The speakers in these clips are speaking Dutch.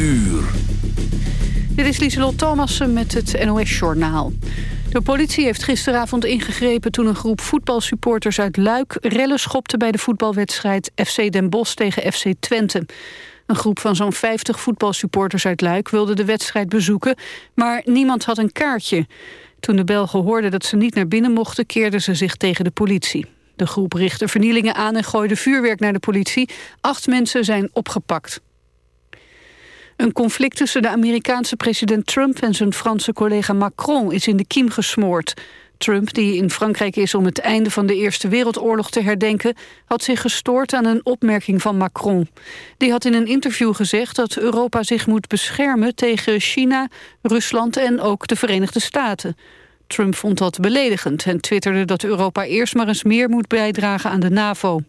Dit is Lieselot Thomassen met het NOS-journaal. De politie heeft gisteravond ingegrepen toen een groep voetbalsupporters uit Luik... rellen schopte bij de voetbalwedstrijd FC Den Bosch tegen FC Twente. Een groep van zo'n 50 voetbalsupporters uit Luik wilde de wedstrijd bezoeken... maar niemand had een kaartje. Toen de Belgen hoorden dat ze niet naar binnen mochten... keerden ze zich tegen de politie. De groep richtte vernielingen aan en gooide vuurwerk naar de politie. Acht mensen zijn opgepakt. Een conflict tussen de Amerikaanse president Trump en zijn Franse collega Macron is in de kiem gesmoord. Trump, die in Frankrijk is om het einde van de Eerste Wereldoorlog te herdenken, had zich gestoord aan een opmerking van Macron. Die had in een interview gezegd dat Europa zich moet beschermen tegen China, Rusland en ook de Verenigde Staten. Trump vond dat beledigend en twitterde dat Europa eerst maar eens meer moet bijdragen aan de NAVO.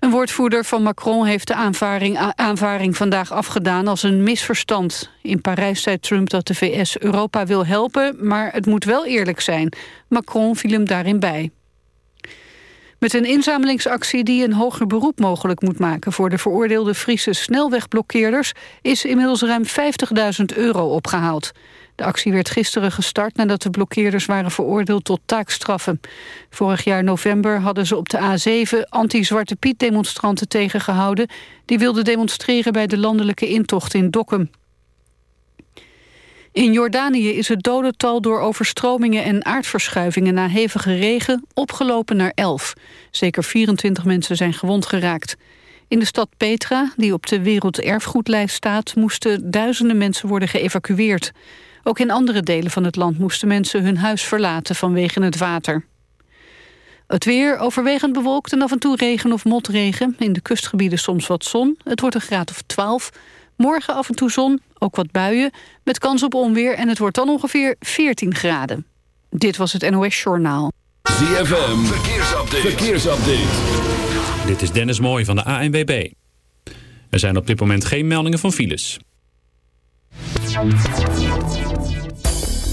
Een woordvoerder van Macron heeft de aanvaring, aanvaring vandaag afgedaan als een misverstand. In Parijs zei Trump dat de VS Europa wil helpen, maar het moet wel eerlijk zijn. Macron viel hem daarin bij. Met een inzamelingsactie die een hoger beroep mogelijk moet maken... voor de veroordeelde Friese snelwegblokkeerders... is inmiddels ruim 50.000 euro opgehaald. De actie werd gisteren gestart nadat de blokkeerders waren veroordeeld tot taakstraffen. Vorig jaar november hadden ze op de A7 anti-Zwarte Piet demonstranten tegengehouden. Die wilden demonstreren bij de landelijke intocht in Dokkum. In Jordanië is het dodental door overstromingen en aardverschuivingen na hevige regen opgelopen naar 11. Zeker 24 mensen zijn gewond geraakt. In de stad Petra, die op de werelderfgoedlijst staat, moesten duizenden mensen worden geëvacueerd. Ook in andere delen van het land moesten mensen hun huis verlaten vanwege het water. Het weer overwegend bewolkt en af en toe regen of motregen. In de kustgebieden soms wat zon. Het wordt een graad of 12. Morgen af en toe zon, ook wat buien, met kans op onweer... en het wordt dan ongeveer 14 graden. Dit was het NOS Journaal. ZFM, verkeersupdate. verkeersupdate. Dit is Dennis Mooij van de ANWB. Er zijn op dit moment geen meldingen van files.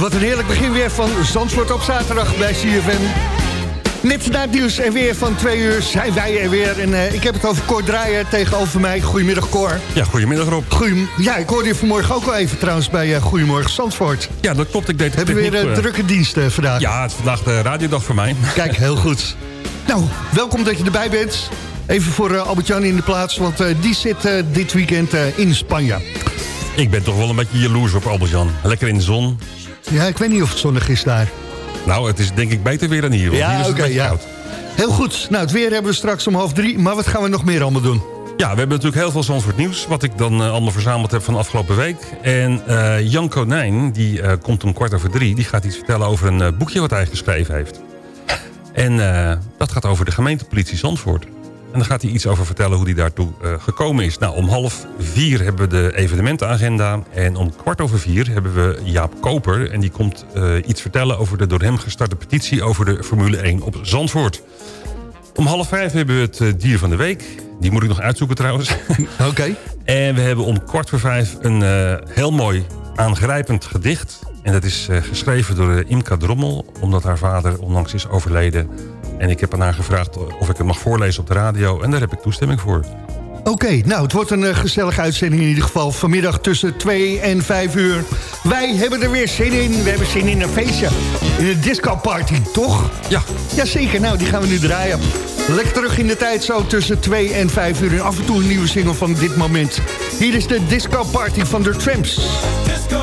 Wat een heerlijk begin weer van Zandvoort op zaterdag bij CFM. Net na het nieuws en weer van twee uur zijn wij er weer. En uh, ik heb het over Cor Draaier tegenover mij. Goedemiddag Cor. Ja, goedemiddag Rob. Goedem ja, ik hoorde je vanmorgen ook al even trouwens bij uh, Goedemorgen Zandvoort. Ja, dat klopt. Ik deed Heb je weer een uh, drukke dienst vandaag? Ja, het is vandaag de radiodag voor mij. Kijk, heel goed. nou, welkom dat je erbij bent. Even voor Albert-Jan in de plaats, want die zit dit weekend in Spanje. Ik ben toch wel een beetje jaloers op Albert-Jan. Lekker in de zon. Ja, ik weet niet of het zonnig is daar. Nou, het is denk ik beter weer dan hier. Ja, oké. Okay, ja. Heel goed. Nou, het weer hebben we straks om half drie. Maar wat gaan we nog meer allemaal doen? Ja, we hebben natuurlijk heel veel Zandvoort nieuws... wat ik dan uh, allemaal verzameld heb van afgelopen week. En uh, Jan Konijn, die uh, komt om kwart over drie... die gaat iets vertellen over een boekje wat hij geschreven heeft. En dat gaat over de gemeentepolitie Zandvoort. En dan gaat hij iets over vertellen hoe hij daartoe uh, gekomen is. Nou, om half vier hebben we de evenementenagenda. En om kwart over vier hebben we Jaap Koper. En die komt uh, iets vertellen over de door hem gestarte petitie... over de Formule 1 op Zandvoort. Om half vijf hebben we het uh, dier van de week. Die moet ik nog uitzoeken trouwens. Oké. Okay. En we hebben om kwart voor vijf een heel mooi aangrijpend gedicht. En dat is geschreven door Imka Drommel... omdat haar vader onlangs is overleden... En ik heb aan haar gevraagd of ik het mag voorlezen op de radio. En daar heb ik toestemming voor. Oké, okay, nou, het wordt een uh, gezellige uitzending in ieder geval. Vanmiddag tussen 2 en 5 uur. Wij hebben er weer zin in. We hebben zin in een feestje. In een disco party, toch? Ja. Jazeker, nou, die gaan we nu draaien. Lekker terug in de tijd zo tussen 2 en 5 uur. En af en toe een nieuwe single van dit moment. Hier is de disco party van de Tramps. Disco.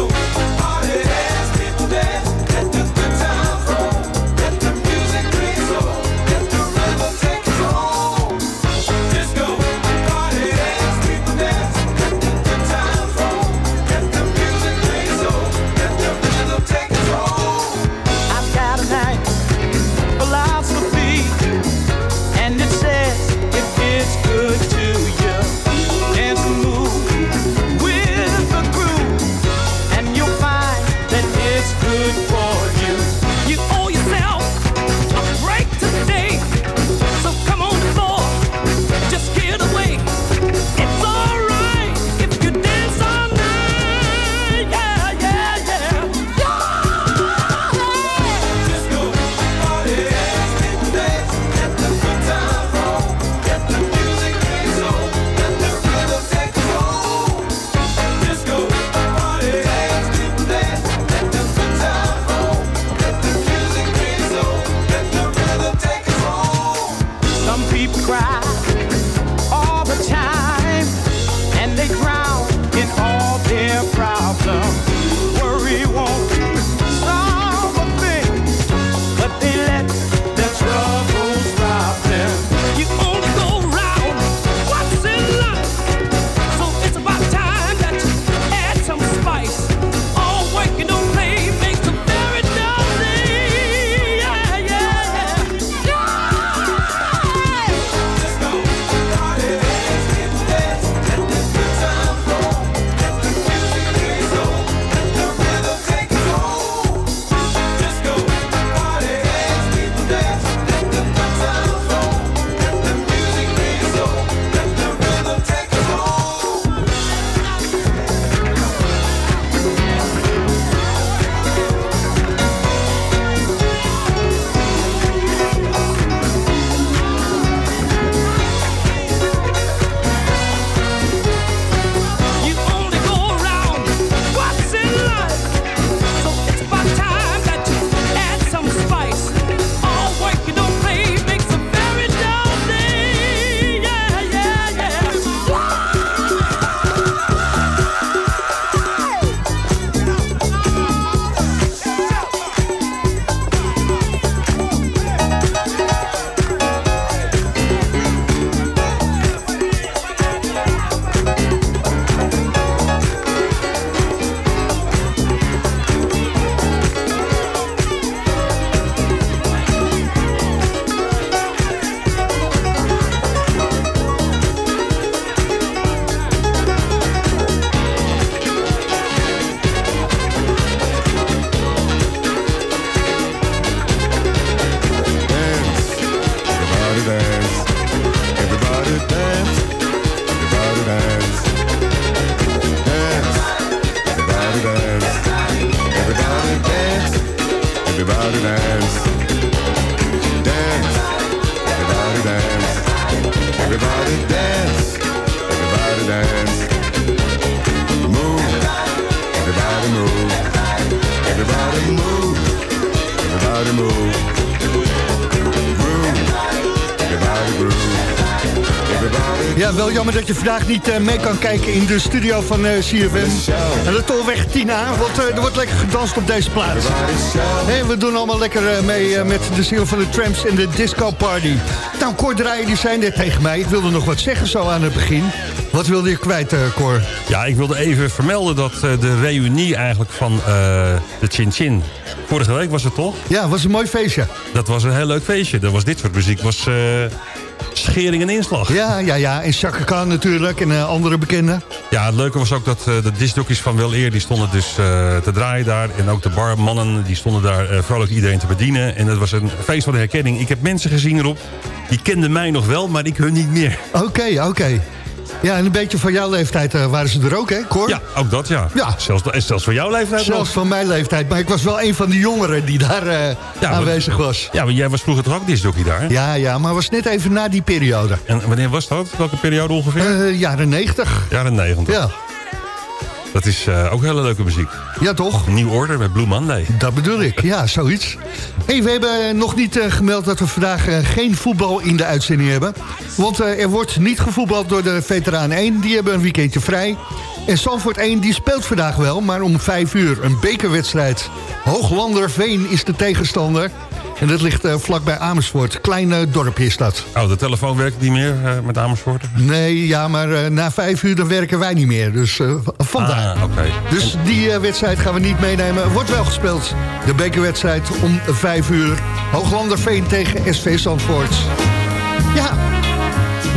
Vandaag niet eh, mee kan kijken in de studio van eh, CFM. En de Tolweg Tina, want eh, er wordt lekker gedanst op deze plaats. We doen allemaal lekker mee met de single van de Tramps en de Disco Party. Nou, Cor Draaien, die zijn net tegen mij. Ik wilde nog wat zeggen zo aan het begin. Wat wilde je kwijt, Cor? Ja, ik wilde even vermelden dat de reunie eigenlijk van de Chin Chin... Vorige week was het toch? Ja, was een mooi feestje. Dat was een heel leuk feestje. Dat was dit soort muziek. was schering en inslag. Ja, ja, ja. En Chaka Khan natuurlijk en eh, andere bekenden. Ja, het leuke was ook dat eh, de discjockeys van Wel Eer... die stonden dus eh, te draaien daar. En ook de barmannen die stonden daar vrolijk iedereen te bedienen. En het was een feest van de herkenning. Ik heb mensen gezien erop. Die kenden mij nog wel, maar ik hun niet meer. Oké, oké. Ja, en een beetje van jouw leeftijd eh, waren ze er ook, hè, Cor? Ja, ook dat ja. Ja. Zelfs, en zelfs voor jouw leeftijd Zelfs nog. van mijn leeftijd. Maar ik was wel een van de jongeren die daar eh, Ja, aanwezig was. Ja, maar jij was vroeger toch ook discjockey daar? Ja, ja, maar was net even na die periode. En wanneer was dat? Welke periode ongeveer? Eh, jaren 90. Jaren 90. Ja. Dat is eh, ook hele leuke muziek. ja, toch? New Order met Blue Monday. Dat bedoel ik, ja, zoiets. Hey, we hebben nog niet eh, gemeld dat we vandaag eh, geen voetbal in de uitzending hebben. Want er wordt niet gevoetbald door de Veteranen 1. Die hebben een weekendje vrij. En Zandvoort 1 die speelt vandaag wel, maar om 5 uur een bekerwedstrijd. Hooglanderveen is de tegenstander. En dat ligt eh, vlakbij Amersfoort. Klein eh, dorpje is dat. Oh, de telefoon werkt niet meer eh, met Amersfoort? Nee, ja, maar eh, na 5 uur dan werken wij niet meer. Dus eh, vandaar. Ah, oké. Dus die eh, wedstrijd gaan we niet meenemen. Wordt wel gespeeld. De bekerwedstrijd om 5 uur. Hooglanderveen tegen SV Zandvoort. Ja,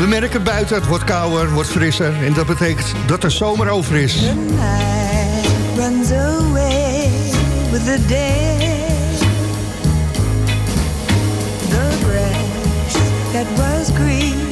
we merken het buiten. Het wordt kouder, wordt frisser. En dat betekent dat er zomer over is. The night runs away with the day. That was green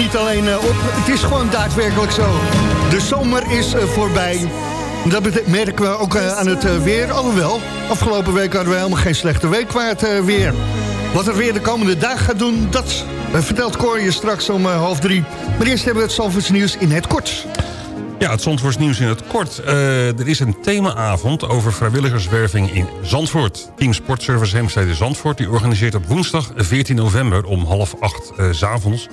niet alleen eh, op, het is gewoon daadwerkelijk zo. De zomer is eh, voorbij. Dat merken we ook eh, aan het weer. Alhoewel, afgelopen week hadden we helemaal geen slechte week qua het weer. Wat het weer de komende dagen gaat doen, dat vertelt Cor je straks om half drie. Maar eerst hebben we het Zalvoorts nieuws in het kort. Ja, het Zandvoorts nieuws in het kort. Er is een themaavond over vrijwilligerswerving in Zandvoort. Team Sportservice Heemstede Zandvoort die organiseert op woensdag 14 november om half acht eh, 's avonds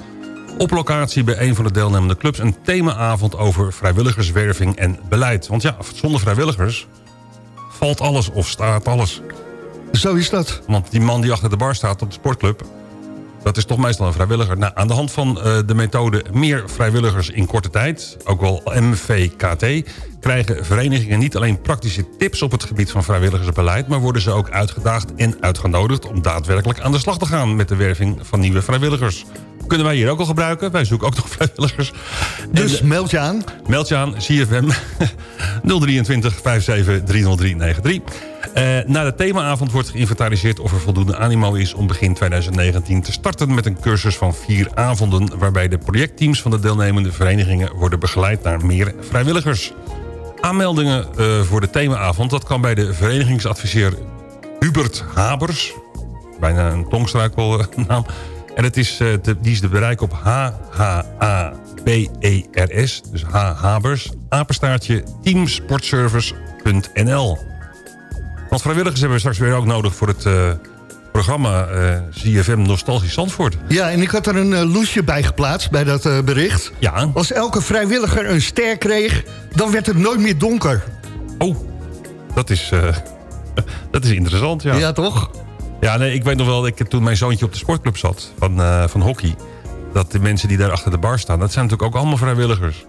op locatie bij een van de deelnemende clubs... een themaavond over vrijwilligerswerving en beleid. Want ja, zonder vrijwilligers valt alles of staat alles. Zo is dat. Want die man die achter de bar staat op de sportclub... dat is toch meestal een vrijwilliger. Nou, aan de hand van eh, de methode meer vrijwilligers in korte tijd... ook wel MVKT... krijgen verenigingen niet alleen praktische tips op het gebied van vrijwilligersbeleid... maar worden ze ook uitgedaagd en uitgenodigd... om daadwerkelijk aan de slag te gaan met de werving van nieuwe vrijwilligers. Kunnen wij hier ook al gebruiken. Wij zoeken ook nog vrijwilligers. Dus En, meld je aan. Meld je aan, CFM 023 57 30393. Eh, na de themaavond wordt geïnventariseerd of er voldoende animo is... om begin 2019 te starten met een cursus van vier avonden... waarbij de projectteams van de deelnemende verenigingen... worden begeleid naar meer vrijwilligers. Aanmeldingen eh, voor de themaavond... dat kan bij de verenigingsadviseur Hubert Habers. Bijna een tongstruikelnaam. En het is, eh, te- die is te bereiken op H-H-A-B-E-R-S. Dus H. Habers. Apenstaartje teamsportservice.nl Want vrijwilligers hebben we straks weer ook nodig voor het eh, programma eh ZFM Nostalgisch Zandvoort. Ja, en ik had er een eh, loesje bij geplaatst bij dat bericht. Ja. Als elke vrijwilliger een ster kreeg, dan werd het nooit meer donker. Oh, dat is, dat is interessant, ja. Ja, toch? Ja, nee, ik weet nog wel, ik, toen mijn zoontje op de sportclub zat van, eh, van hockey... dat de mensen die daar achter de bar staan, dat zijn natuurlijk ook allemaal vrijwilligers.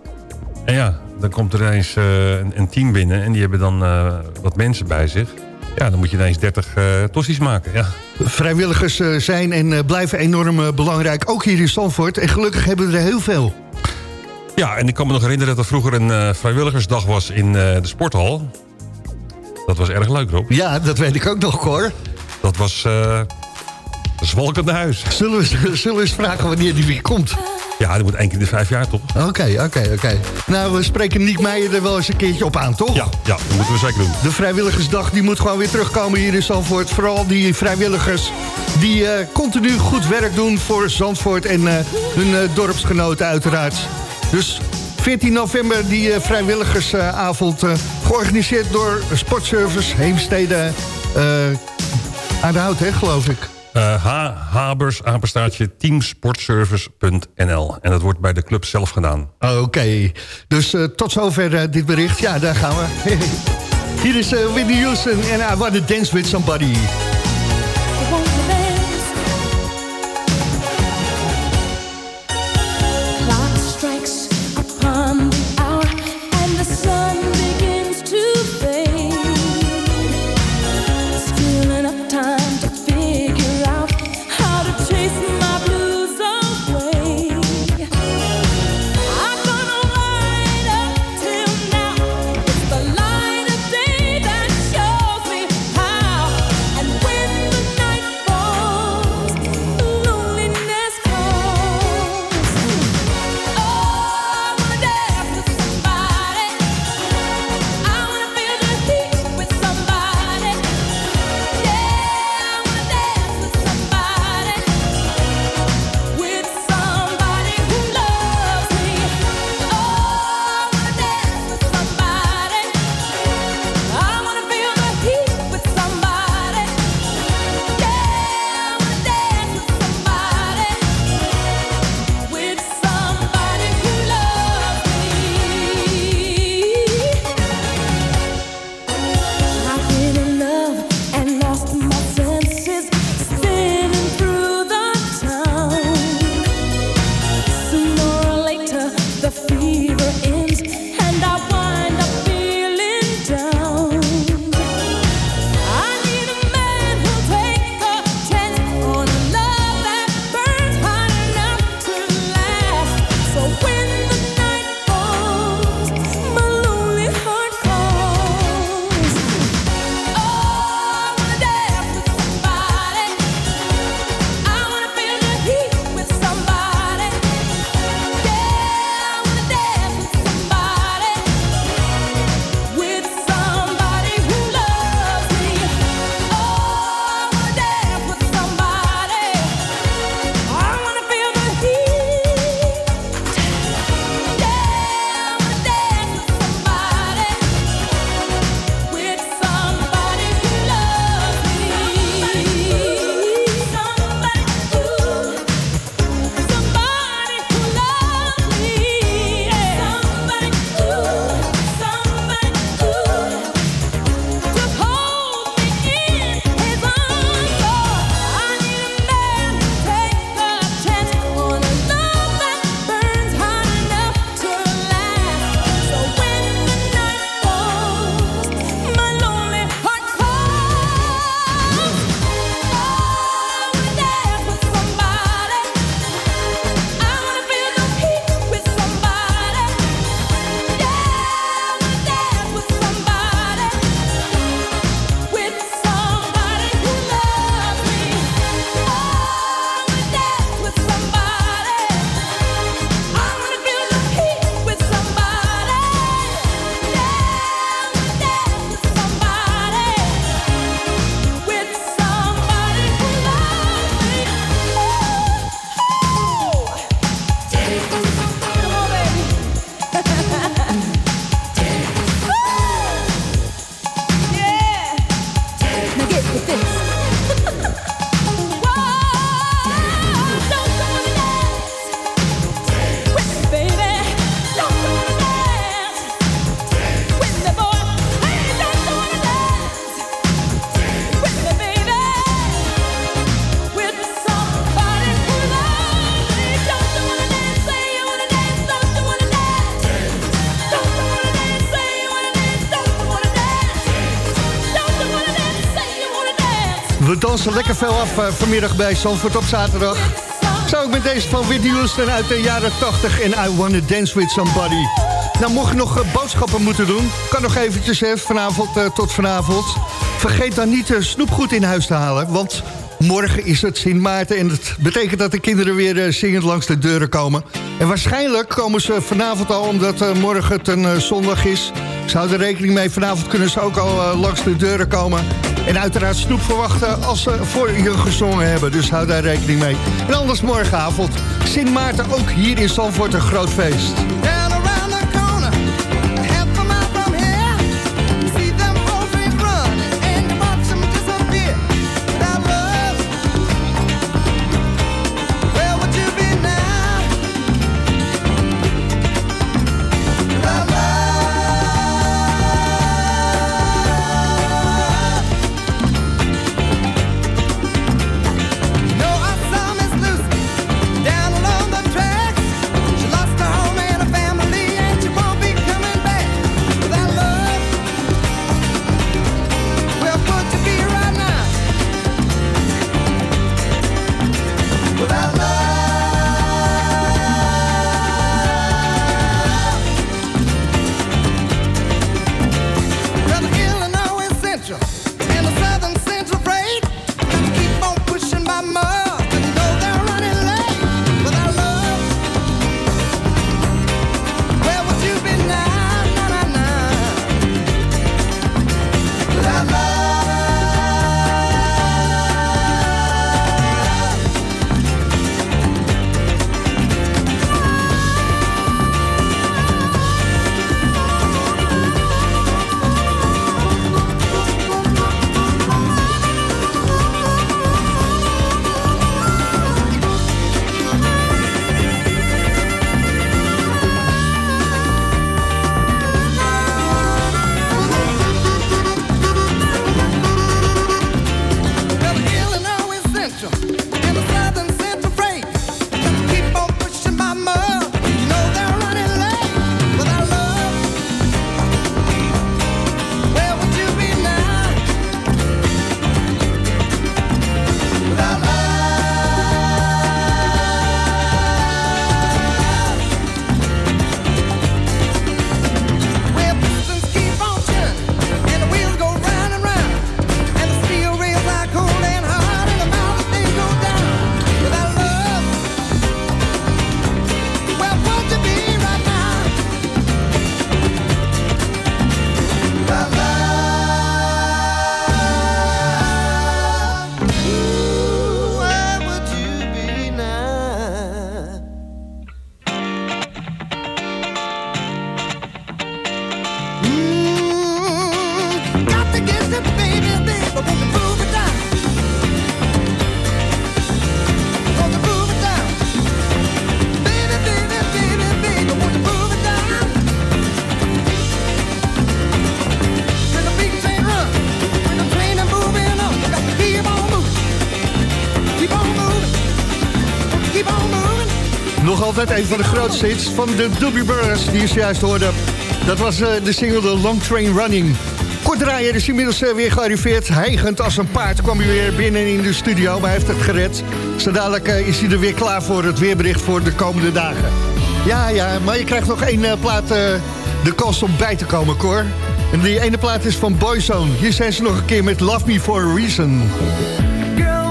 En ja, dan komt er ineens eh, een, een team binnen en die hebben dan eh, wat mensen bij zich. Ja, dan moet je ineens 30 eh tossies maken, ja. Vrijwilligers zijn en blijven enorm belangrijk, ook hier in Zandvoort. En gelukkig hebben we er heel veel. Ja, en ik kan me nog herinneren dat er vroeger een vrijwilligersdag was in de sporthal. Dat was erg leuk, Rob. Ja, dat weet ik ook nog, Cor. Dat was eh zwalkende huis. Zullen we, zullen we eens vragen wanneer die weer komt? Ja, dat moet één keer in de vijf jaar, toch? Oké, oké, oké. Nou, we spreken Niek Meijer er wel eens een keertje op aan, toch? Ja, ja, dat moeten we zeker doen. De vrijwilligersdag die moet gewoon weer terugkomen hier in Zandvoort. Vooral die vrijwilligers die eh, continu goed werk doen voor Zandvoort en eh, hun dorpsgenoten uiteraard. Dus 14 november die vrijwilligersavond georganiseerd door Sportservice Heemstede eh aan de hout, hè, geloof ik. Eh H. Habers, apenstaartje, teamsportservice.nl. En dat wordt bij de club zelf gedaan. Oké, dus eh, tot zover eh, dit bericht. Ja, daar gaan we. Hier is eh, Whitney Houston en I Want to Dance With Somebody. Dansen lekker veel af eh, vanmiddag bij Zandvoort op zaterdag. Zou ik met deze van Whitney Houston uit de jaren 80 en I Wanna Dance With Somebody. Nou, mocht je nog eh, boodschappen moeten doen, kan nog eventjes vanavond eh, tot vanavond. Vergeet dan niet eh, snoepgoed in huis te halen, want morgen is het Sint Maarten... en dat betekent dat de kinderen weer zingend langs de deuren komen. En waarschijnlijk komen ze vanavond al, omdat morgen het een zondag is... ze houden er rekening mee, vanavond kunnen ze ook al langs de deuren komen... En uiteraard snoep verwachten als ze voor je gezongen hebben. Dus hou daar rekening mee. En anders morgenavond. Sint Maarten ook hier in Zandvoort een groot feest. Altijd een van de grootste hits van de Doobie Brothers die je zojuist hoorde. Dat was eh, de single The Long Train Running. Kort draaien is inmiddels eh, weer gearriveerd. Hijgend als een paard kwam hij weer binnen in de studio, maar hij heeft het gered. Zo dadelijk eh, is hij er weer klaar voor het weerbericht voor de komende dagen. Ja, ja, maar je krijgt nog één plaat de kans om bij te komen, Cor. En die ene plaat is van Boyzone. Hier zijn ze nog een keer met Love Me For A Reason. Girl,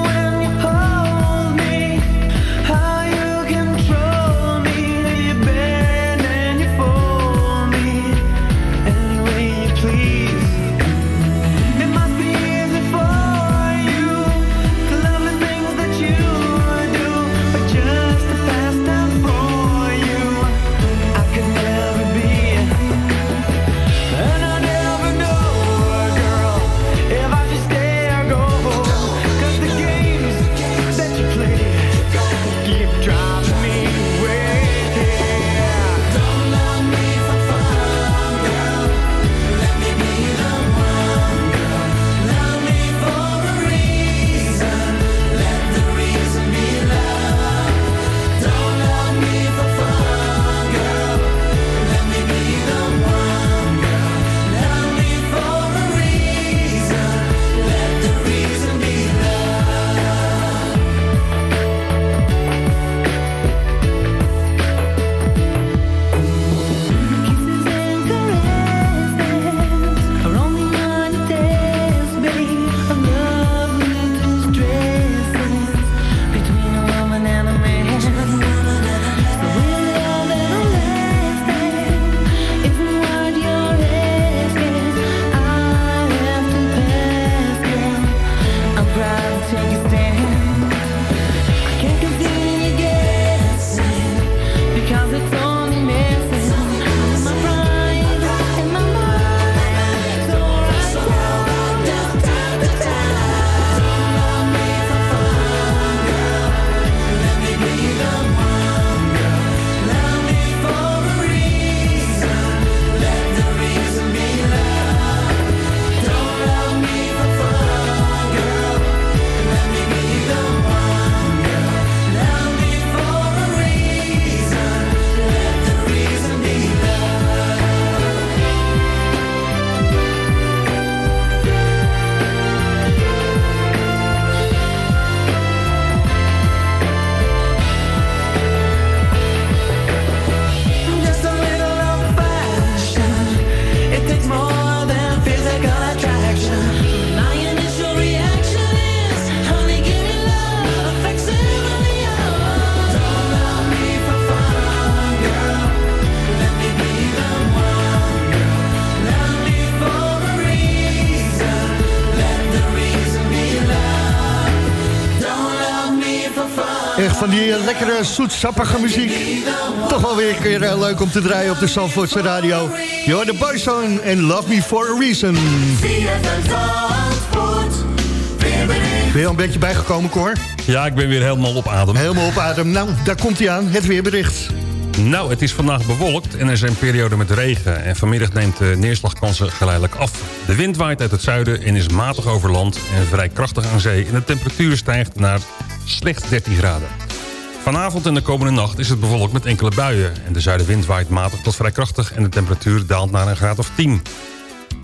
van die lekkere, zoetsappige muziek. Toch wel weer een keer eh, leuk om te draaien op de Zandvoortse radio. Hoort de Boyzone en Love Me For A Reason. Ben je al een beetje bijgekomen, Cor? Ja, ik ben weer helemaal op adem. Helemaal op adem. Nou, daar komt hij aan, het weerbericht. Nou, het is vandaag bewolkt en er zijn perioden met regen. En vanmiddag neemt de neerslagkansen geleidelijk af. De wind waait uit het zuiden en is matig over land en vrij krachtig aan zee. En de temperatuur stijgt naar slechts 13 graden. Vanavond en de komende nacht is het bewolkt met enkele buien. En de zuidenwind waait matig tot vrij krachtig en de temperatuur daalt naar een graad of 10.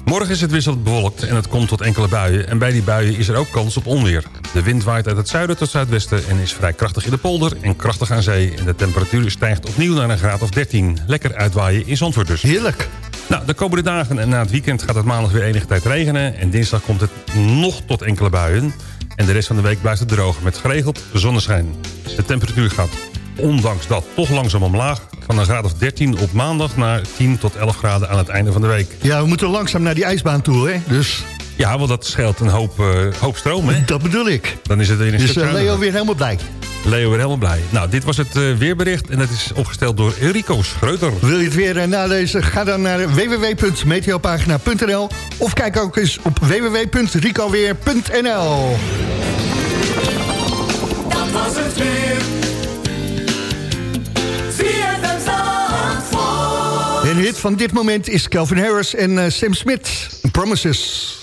Morgen is het wisselend bewolkt en het komt tot enkele buien. En bij die buien is er ook kans op onweer. De wind waait uit het zuiden tot zuidwesten en is vrij krachtig in de polder en krachtig aan zee. En de temperatuur stijgt opnieuw naar een graad of 13. Lekker uitwaaien in Zandvoort dus. Heerlijk. Nou, de komende dagen en na het weekend gaat het maandag weer enige tijd regenen. En dinsdag komt het nog tot enkele buien. En de rest van de week blijft het droog met geregeld zonneschijn. De temperatuur gaat ondanks dat toch langzaam omlaag. Van een graad of 13 op maandag naar 10 tot 11 graden aan het einde van de week. Ja, we moeten langzaam naar die ijsbaan toe, hè? Dus Ja, want dat scheelt een hoop, eh, hoop stroom, hè? dat bedoel ik. Dan is het weer een Dus stuk eh, Leo weer helemaal blij. Leo weer helemaal blij. Nou, dit was het eh, weerbericht en dat is opgesteld door Rico Schreuter. Wil je het weer nalezen? Ga dan naar www.meteopagina.nl of kijk ook eens op www.ricoweer.nl Dat was het weer. En hit van dit moment is Calvin Harris en eh, Sam Smith. Promises.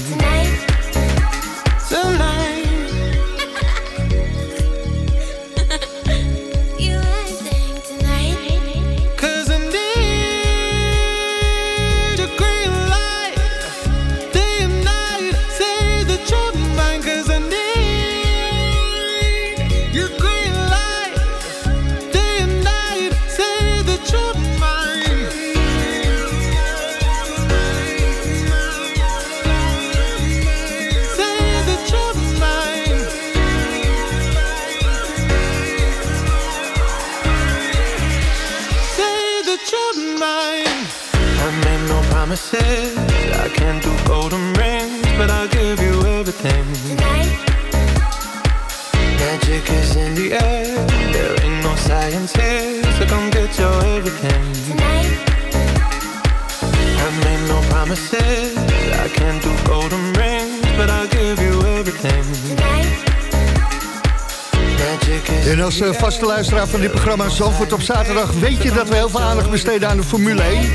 Op zaterdag... weet je dat we heel veel aandacht besteden aan de Formule 1.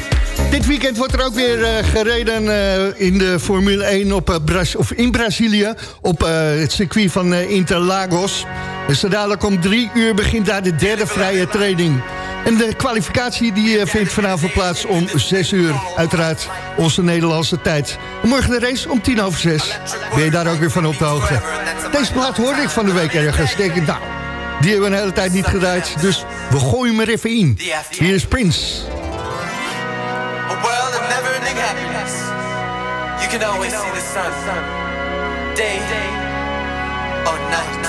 Dit weekend wordt er ook weer eh, gereden eh, in de Formule 1 op, Braz of in Brazilië... op het circuit van Interlagos. Dus dadelijk om drie uur begint daar de derde vrije training. En de kwalificatie die, vindt vanavond plaats om zes uur. Uiteraard onze Nederlandse tijd. En morgen de race om tien over zes. Ben je daar ook weer van op de hoogte. Deze plaat hoorde ik van de week ergens. Denk ik, nou, die hebben we een hele tijd niet gedraaid. Dus we gooien hem er even in. Hier is Prince. A world of never-ending happiness. You can always see the sun, day or night.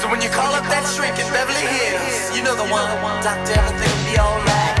So when you call up that shrink in Beverly Hills, you know the one. Doctor, everything will be alright.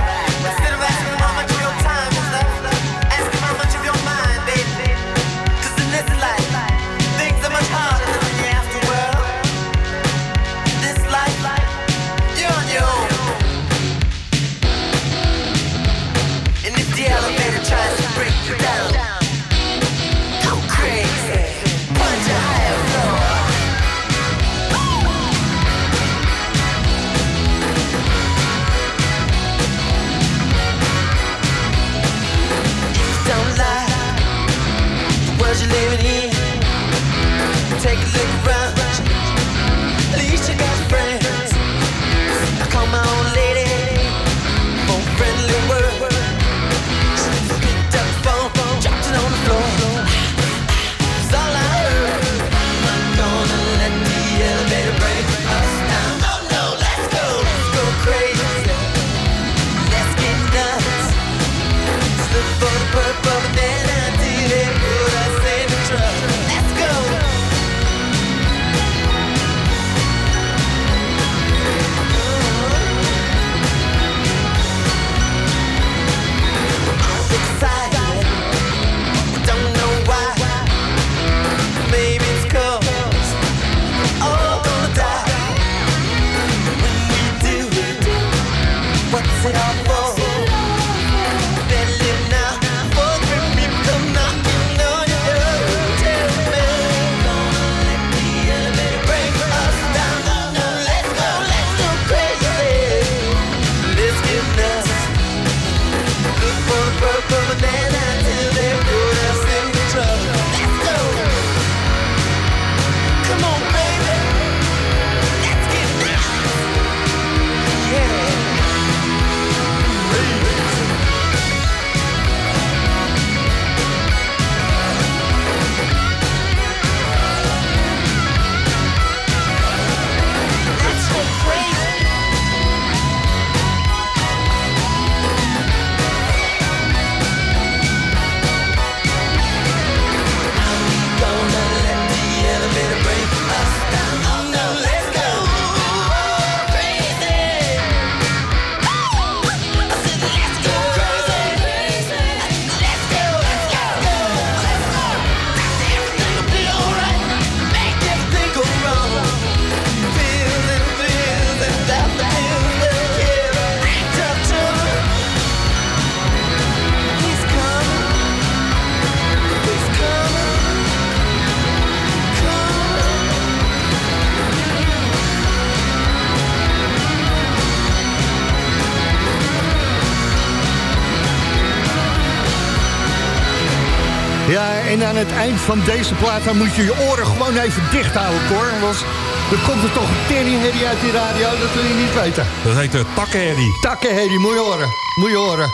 Het eind van deze plaat dan moet je je oren gewoon even dicht houden, Cor. Want er komt er toch een teringherrie uit die radio, dat wil je niet weten. Dat heet de takkenherrie. Takkenherrie, moet je horen. Moet je horen.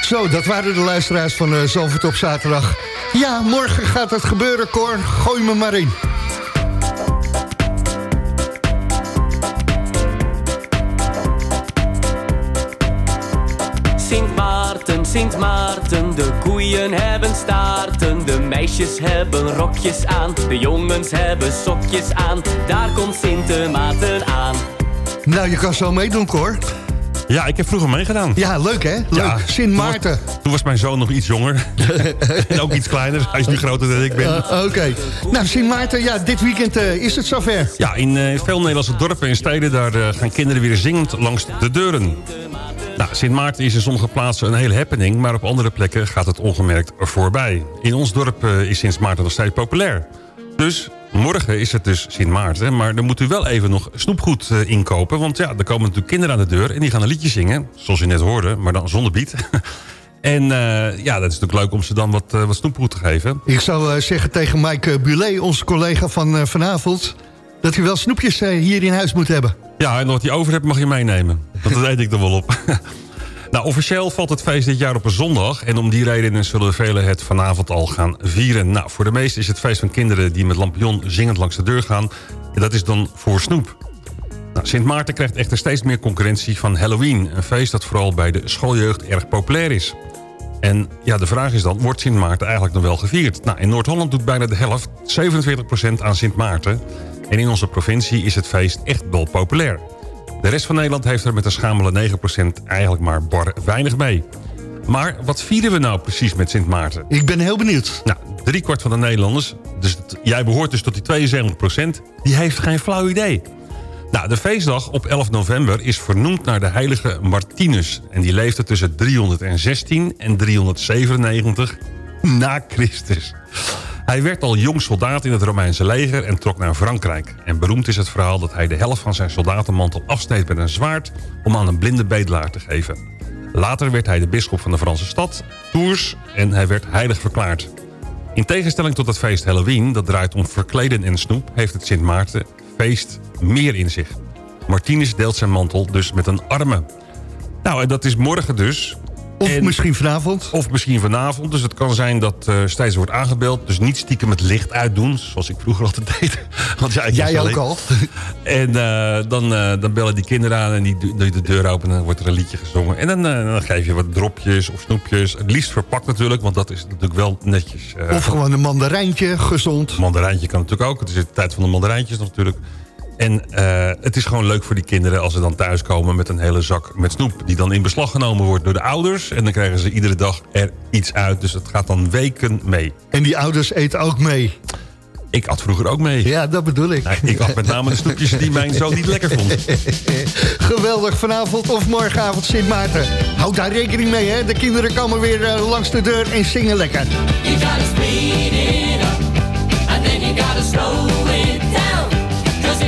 Zo, dat waren de luisteraars van uh, Zalvoort op zaterdag. Ja, morgen gaat het gebeuren, Cor. Gooi me maar in. Sint Maarten, de koeien hebben staarten. De meisjes hebben rokjes aan, de jongens hebben sokjes aan. Daar komt Sint Maarten aan. Nou, je kan zo meedoen, Cor. Ja, ik heb vroeger meegedaan. Ja, leuk hè? Leuk. Ja, Sint toen was- Maarten. Toen was mijn zoon nog iets jonger. en ook iets kleiner. Hij is nu groter dan ik ben. Uh, Oké. Nou, Sint Maarten, ja, dit weekend uh, is het zover. Ja, in uh, veel Nederlandse dorpen en steden... daar uh, gaan kinderen weer zingend langs de deuren. Nou, Sint Maarten is in sommige plaatsen een hele happening... maar op andere plekken gaat het ongemerkt voorbij. In ons dorp eh, is Sint Maarten nog steeds populair. Dus morgen is het dus Sint Maarten... maar dan moet u wel even nog snoepgoed eh, inkopen... want ja, er komen natuurlijk kinderen aan de deur... en die gaan een liedje zingen, zoals u net hoorde... maar dan zonder beat. en eh, ja, dat is natuurlijk leuk om ze dan wat, wat snoepgoed te geven. Ik zou zeggen tegen Mike Bulet, onze collega van vanavond... dat hij wel snoepjes eh, hier in huis moet hebben. Ja, en wat je over hebt mag je meenemen. Dat eet ik er wel op. nou, officieel valt het feest dit jaar op een zondag. En om die reden zullen velen het vanavond al gaan vieren. Nou, voor de meesten is het feest van kinderen die met lampion zingend langs de deur gaan. En dat is dan voor snoep. Nou, Sint Maarten krijgt echter steeds meer concurrentie van Halloween. Een feest dat vooral bij de schooljeugd erg populair is. En ja, de vraag is dan, wordt Sint Maarten eigenlijk nog wel gevierd? Nou, in Noord-Holland doet bijna de helft, 47% aan Sint Maarten. En in onze provincie is het feest echt wel populair. De rest van Nederland heeft er met een schamele 9% eigenlijk maar bar weinig mee. Maar wat vieren we nou precies met Sint Maarten? Ik ben heel benieuwd. Nou, driekwart van de Nederlanders, dus jij behoort dus tot die 72%, die heeft geen flauw idee. Nou, de feestdag op 11 november is vernoemd naar de heilige Martinus. En die leefde tussen 316 en 397 na Christus. Hij werd al jong soldaat in het Romeinse leger en trok naar Frankrijk. En beroemd is het verhaal dat hij de helft van zijn soldatenmantel afsneed met een zwaard... om aan een blinde bedelaar te geven. Later werd hij de bisschop van de Franse stad, Tours, en hij werd heilig verklaard. In tegenstelling tot het feest Halloween, dat draait om verkleden en snoep... heeft het Sint Maarten feest meer in zich. Martinus deelt zijn mantel dus met een arme. Nou, en dat is morgen dus. Of misschien vanavond. Of misschien vanavond. Dus het kan zijn dat eh steeds wordt aangebeld. Dus niet stiekem het licht uitdoen, zoals ik vroeger altijd deed. Want ja, Jij ook al. En eh, dan, eh, dan bellen die kinderen aan en die doen de deur open... en dan wordt er een liedje gezongen. En dan, dan geef je wat dropjes of snoepjes. Het liefst verpakt natuurlijk, want dat is natuurlijk wel netjes. Of gewoon een mandarijntje, gezond. mandarijntje kan natuurlijk ook. Het is de tijd van de mandarijntjes natuurlijk. En eh, het is gewoon leuk voor die kinderen als ze dan thuiskomen met een hele zak met snoep. Die dan in beslag genomen wordt door de ouders. En dan krijgen ze iedere dag er iets uit. Dus het gaat dan weken mee. En die ouders eten ook mee. Ik at vroeger ook mee. Ja, dat bedoel ik. Nou, ik had met name de snoepjes die mijn zoon niet lekker vond. Geweldig, vanavond of morgenavond Sint Maarten. Houd daar rekening mee, hè. De kinderen komen weer eh, langs de deur en zingen lekker. You gotta speed it up, and then you gotta slow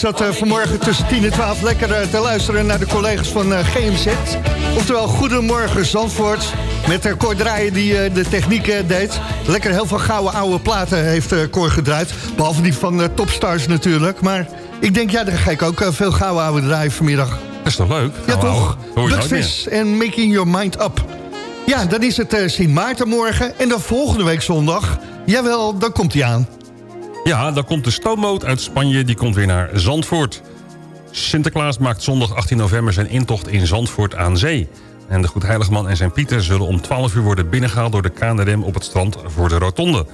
zat eh, vanmorgen tussen 10 en 12 lekker eh, te luisteren naar de collega's van eh, GMZ. Oftewel, Goedemorgen Zandvoort. Met uh, Cor Draaien die de techniek deed. Lekker heel veel gouden oude platen heeft Cor gedraaid. Behalve die van Topstars natuurlijk. Maar ik denk, ja, daar ga ik ook veel gouden oude draaien vanmiddag. Dat is toch leuk? Ja, Nou, toch? Buckfish en Making Your Mind Up. Ja, dan is het Sint Maarten morgen. En dan volgende week zondag. Jawel, dan komt hij aan. Ja, dan komt de stoomboot uit Spanje, die komt weer naar Zandvoort. Sinterklaas maakt zondag 18 november zijn intocht in Zandvoort aan zee. En de Goedheiligman en zijn Pieter zullen om 12 uur worden binnengehaald... door de KNRM op het strand voor de rotonde.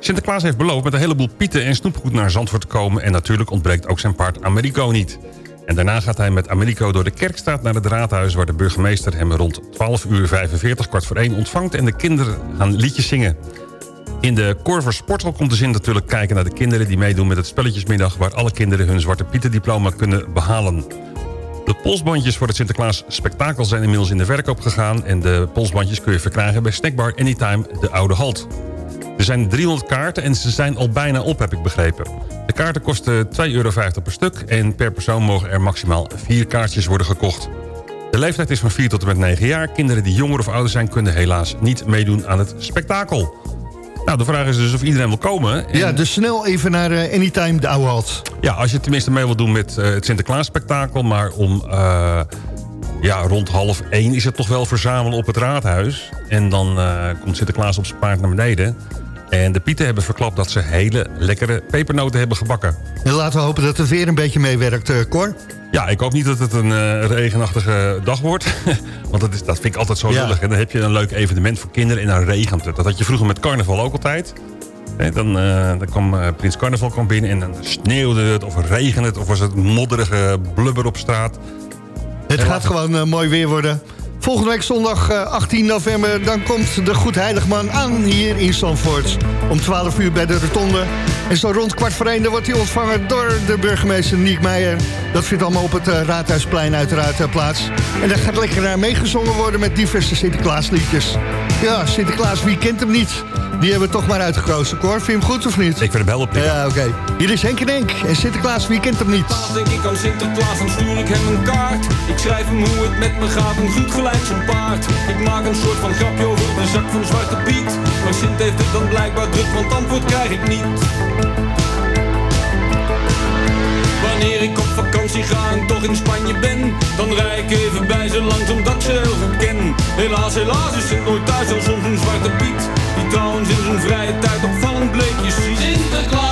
Sinterklaas heeft beloofd met een heleboel pieten en snoepgoed naar Zandvoort te komen... en natuurlijk ontbreekt ook zijn paard Americo niet. En daarna gaat hij met Americo door de Kerkstraat naar het raadhuis... waar de burgemeester hem rond 12 uur 45, kwart voor 1 ontvangt... en de kinderen gaan liedjes zingen. In de Corver Sporthal komt de zin natuurlijk kijken naar de kinderen... die meedoen met het spelletjesmiddag... waar alle kinderen hun Zwarte Pieten diploma kunnen behalen. De polsbandjes voor het Sinterklaas spektakel zijn inmiddels in de verkoop gegaan... en de polsbandjes kun je verkrijgen bij Snackbar Anytime de Oude Halt. Er zijn 300 kaarten en ze zijn al bijna op, heb ik begrepen. De kaarten kosten 2,50 euro per stuk... en per persoon mogen er maximaal vier kaartjes worden gekocht. De leeftijd is van 4 tot en met 9 jaar. Kinderen die jonger of ouder zijn kunnen helaas niet meedoen aan het spektakel. Nou, de vraag is dus of iedereen wil komen. En- Ja, dus snel even naar eh, Anytime de oude halt. ja, als je tenminste mee wil doen met eh, het Sinterklaas-spektakel... maar om eh, ja, rond half één is het toch wel verzamelen op het raadhuis. En dan komt Sinterklaas op zijn paard naar beneden. En de pieten hebben verklapt dat ze hele lekkere pepernoten hebben gebakken. En laten we hopen dat het weer een beetje meewerkt, eh, Cor. Ja, ik hoop niet dat het een eh, regenachtige dag wordt. Want dat, is, dat vind ik altijd zo Ja. lullig. En dan heb je een leuk evenement voor kinderen en dan regent het. Dat had je vroeger met carnaval ook altijd. Dan, eh, dan kwam Prins Carnaval kwam binnen en dan sneeuwde het of regende het... of was het modderige blubber op straat. Het En gaat gewoon mooi weer worden. Volgende week zondag eh, 18 november... dan komt de Goedheiligman aan hier in Zandvoort. Om 12 uur bij de rotonde. En zo rond kwart voor één wordt hij ontvangen door de burgemeester Niek Meijer. Dat vindt allemaal op het eh, Raadhuisplein uiteraard eh, plaats. En daar gaat lekker naar meegezongen worden met diverse Sinterklaasliedjes. Ja, Sinterklaas, wie kent hem niet? Die hebben we toch maar uitgekozen, Cor. Vind je hem goed of niet? Ik vind hem wel op Ja, oké. Hier is Henk en Henk. En Sinterklaas, wie kent hem niet? Als denk ik aan Sinterklaas, dan stuur ik hem een kaart. Ik schrijf hem hoe het met me gaat, een goed gelijk zijn paard. Ik maak een soort van grapje over de zak van Zwarte Piet. Maar Sint heeft het dan blijkbaar druk, want antwoord krijg ik niet. Wanneer ik op vakantie ga en toch in Spanje ben Dan rij ik even bij ze langs omdat ik ze heel goed ken. Helaas, helaas is Sint nooit thuis als soms een zwarte piet Die trouwens in zijn vrije tijd opvallend bleekjes ziet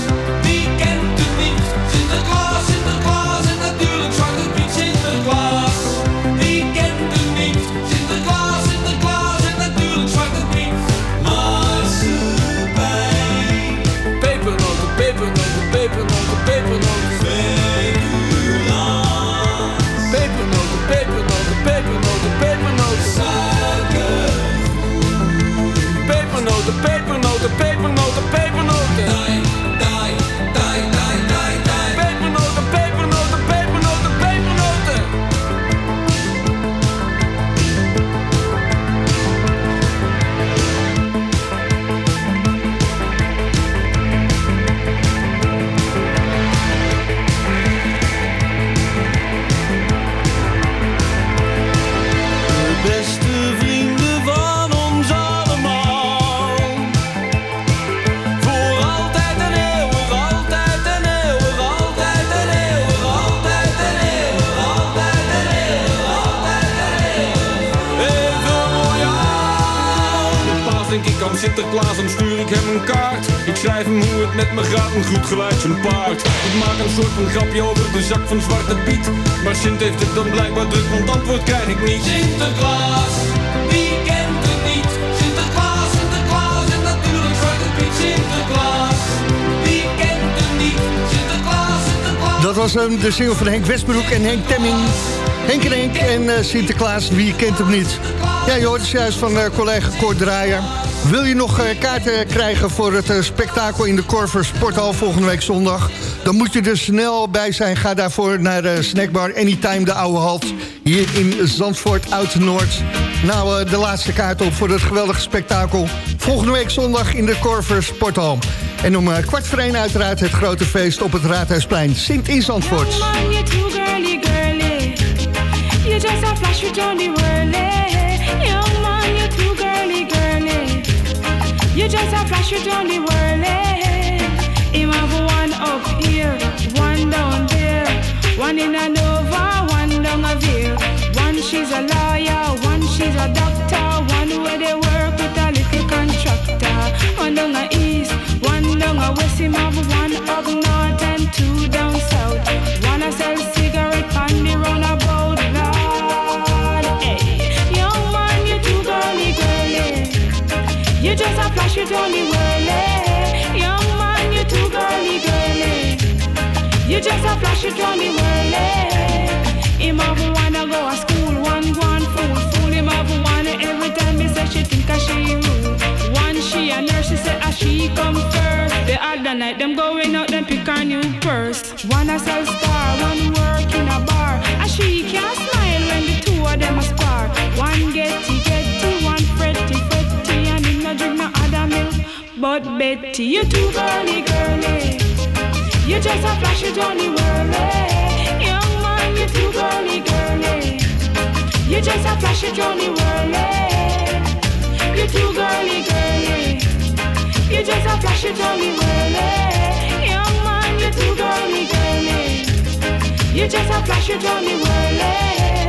pepernoten, Ik maak een soort van grapje over de zak van Zwarte Piet. Maar Sint heeft het dan blijkbaar druk, want antwoord krijg ik niet. Sinterklaas, wie kent het niet? Sinterklaas, Sinterklaas en natuurlijk Zwarte Piet. Sinterklaas, wie kent het niet? Sinterklaas, Sinterklaas Dat was hem, de single van Henk Westbroek en Henk Temming. Henk en Henk en eh, Sinterklaas, wie kent hem niet? Ja, je hoort het juist van eh, collega Kort Draaier. Wil je nog eh, kaarten krijgen voor het spektakel in de Corver Sporthal volgende week zondag? Dan moet je er snel bij zijn. Ga daarvoor naar de snackbar Anytime, de oude halt. Hier in Zandvoort, Oud-Noord. Nou, eh, de laatste kaart op voor het geweldige spektakel. Volgende week zondag in de Corver Sporthal. En om eh, kwart voor één uiteraard het grote feest op het Raadhuisplein. Sint in Zandvoort. You just a flash. You Whirly. Him have one up here, one down there, one in a Nova, one down a Veer. One she's a lawyer, one she's a doctor, one where they work with a little contractor. One down a east, one down a west. Him have one up north and two down south. One a sell cigarette on the roundabout. Lord, hey, young man, you too girly, girly. You just a flash it on just a flash it on the whirly. Him have wanna go to school, one go on fool, fool him have wanna every time he say she think a she rude. One she a nurse, she say a she come first. The other night them going out, them pick a new purse. One a sell star, one work in a bar. A she can't smile when the two of them a spar. One getty getty, one fretty fretty, and him no drink no other milk. But Betty, you too girly girly. You just a flash it on the whirly. Young man, you too girly girly. You just a flash it on the whirly. You too girly girly. You just a flash it on the whirly. Young man, you too girly girly. You just a flash it on the whirly.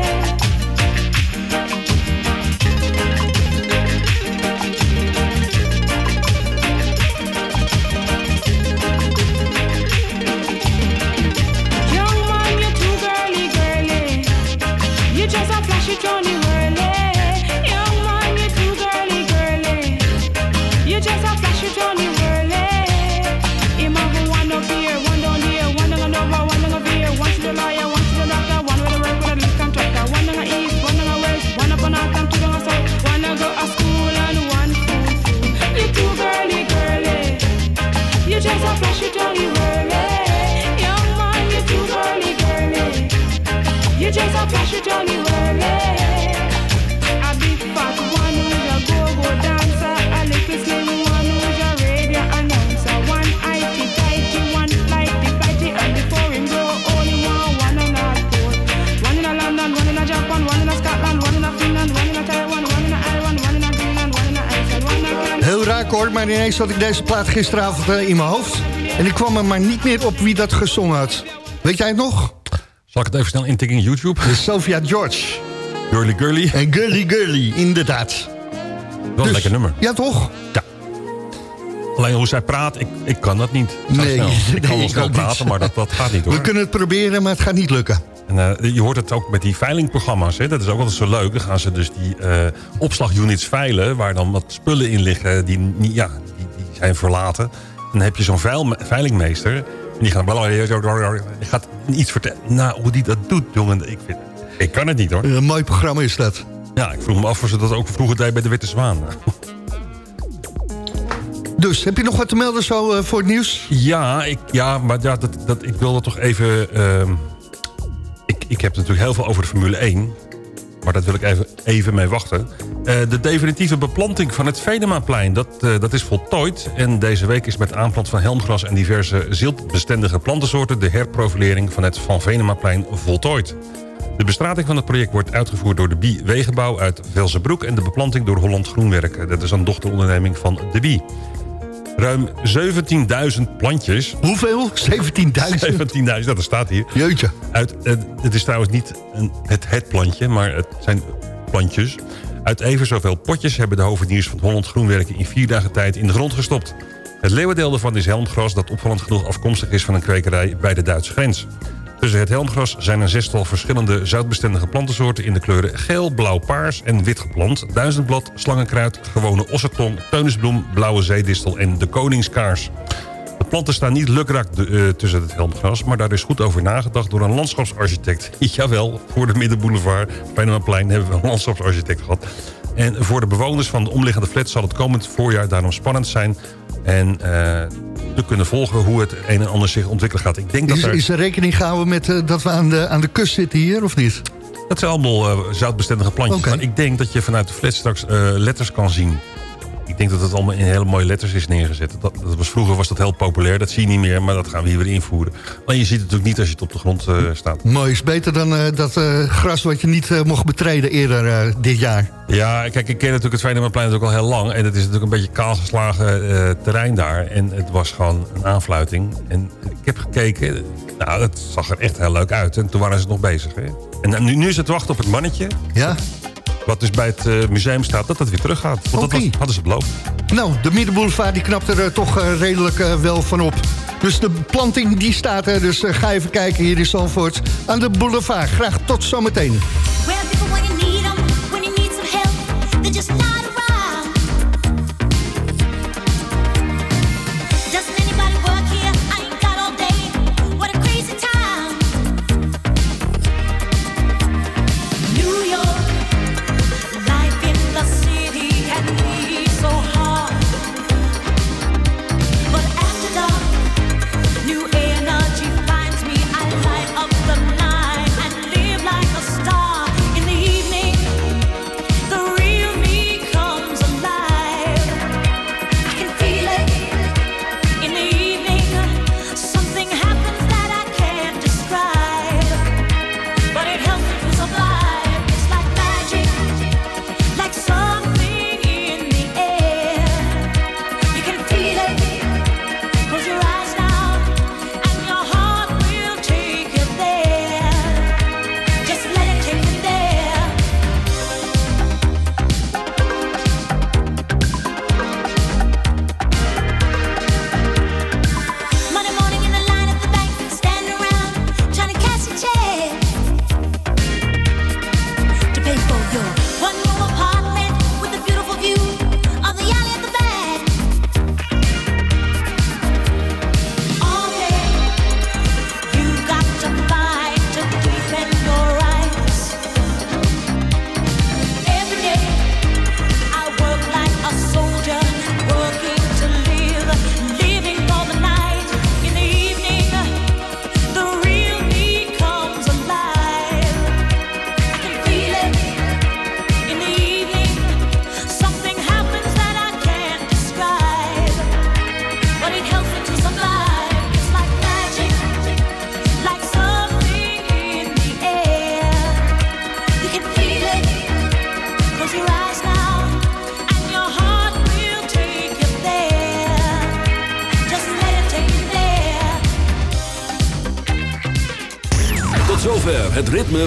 You just maar ineens had ik deze plaat gisteravond eh, in mijn hoofd. En ik kwam er maar niet meer op wie dat gezongen had. Weet jij het nog? Zal ik het even snel intikken in YouTube? De Sophia George. Girly Girly. En Girly Girly, inderdaad. Wel een lekker nummer. Ja, toch? Ja. Alleen hoe zij praat, ik, ik kan dat niet. Zo Nee, snel. Ik kan nee, wel snel niet. praten, maar dat, dat gaat niet hoor. We kunnen het proberen, maar het gaat niet lukken. En, eh, je hoort het ook met die veilingprogramma's. Hè? Dat is ook altijd zo leuk. Dan gaan ze dus die eh, opslagunits veilen... waar dan wat spullen in liggen die, ja, die, die zijn verlaten. En dan heb je zo'n veil, veilingmeester... en die gaat die gaat iets vertellen. Nou, hoe die dat doet, jongen, ik, vind, ik kan het niet hoor. Een mooi programma is dat. Ja, ik vroeg me af of ze dat ook vroeger deed bij de Witte Zwaan. Dus, heb je nog wat te melden zo eh, voor het nieuws? Ja, ik, ja maar ja, dat, dat, ik wil dat toch even... ehm, ik, ik heb natuurlijk heel veel over de Formule 1. Maar dat wil ik even, even mee wachten. Eh, de definitieve beplanting van het Venemaplein, dat, eh, dat is voltooid. En deze week is met aanplant van helmgras en diverse ziltbestendige plantensoorten... de herprofilering van het Van Venemaplein voltooid. De bestrating van het project wordt uitgevoerd door de Bie Wegenbouw uit Velzenbroek... en de beplanting door Holland Groenwerken. Dat is een dochteronderneming van de Bie. Ruim 17.000 plantjes. Hoeveel? 17.000? 17.000, dat staat hier. Jeutje. Uit, het is trouwens niet een, het, het plantje, maar het zijn plantjes. Uit even zoveel potjes hebben de hoveniers van Holland Groenwerken... in vier dagen tijd in de grond gestopt. Het leeuwendeel daarvan is helmgras dat opvallend genoeg afkomstig is... van een kwekerij bij de Duitse grens. Tussen het helmgras zijn een zestal verschillende zoutbestendige plantensoorten... in de kleuren geel, blauw, paars en wit geplant. Duizendblad, slangenkruid, gewone ossetong, teunisbloem... blauwe zeedistel en de koningskaars. Het planten staan niet lukraak eh, tussen het helmgras... maar daar is goed over nagedacht door een landschapsarchitect. Jawel, voor de Middenboulevard, Plein hebben we een landschapsarchitect gehad. En voor de bewoners van de omliggende flat zal het komend voorjaar daarom spannend zijn... en eh, te kunnen volgen hoe het een en ander zich ontwikkelen gaat. Ik denk dat Is, er... is er rekening gehouden met eh, dat we aan de, aan de kust zitten hier, of niet? Dat zijn allemaal eh, zoutbestendige plantjes. Oké. Maar ik denk dat je vanuit de flat straks eh, letters kan zien. Ik denk dat het allemaal in hele mooie letters is neergezet. Dat, dat was, vroeger was dat heel populair. Dat zie je niet meer, maar dat gaan we hier weer invoeren. Maar je ziet het natuurlijk niet als je het op de grond eh, staat. Mooi, is beter dan eh, dat eh, gras wat je niet mocht betreden eerder dit jaar. Ja, kijk, ik ken natuurlijk het Venemaplein natuurlijk al heel lang. En het is natuurlijk een beetje kaalgeslagen terrein daar. En het was gewoon een aanfluiting. En ik heb gekeken, nou, dat zag er echt heel leuk uit. En toen waren ze nog bezig. Hè? En nu, nu is het wachten op het mannetje. Ja. Wat dus bij het eh, museum staat, dat dat weer terug gaat. Want dat was, hadden ze beloofd. Nou, de Middenboulevard die knapt er eh, toch eh, redelijk wel van op. Dus de planting die staat er. Dus ga even kijken hier in Zandvoort aan de boulevard. Graag tot zometeen. Where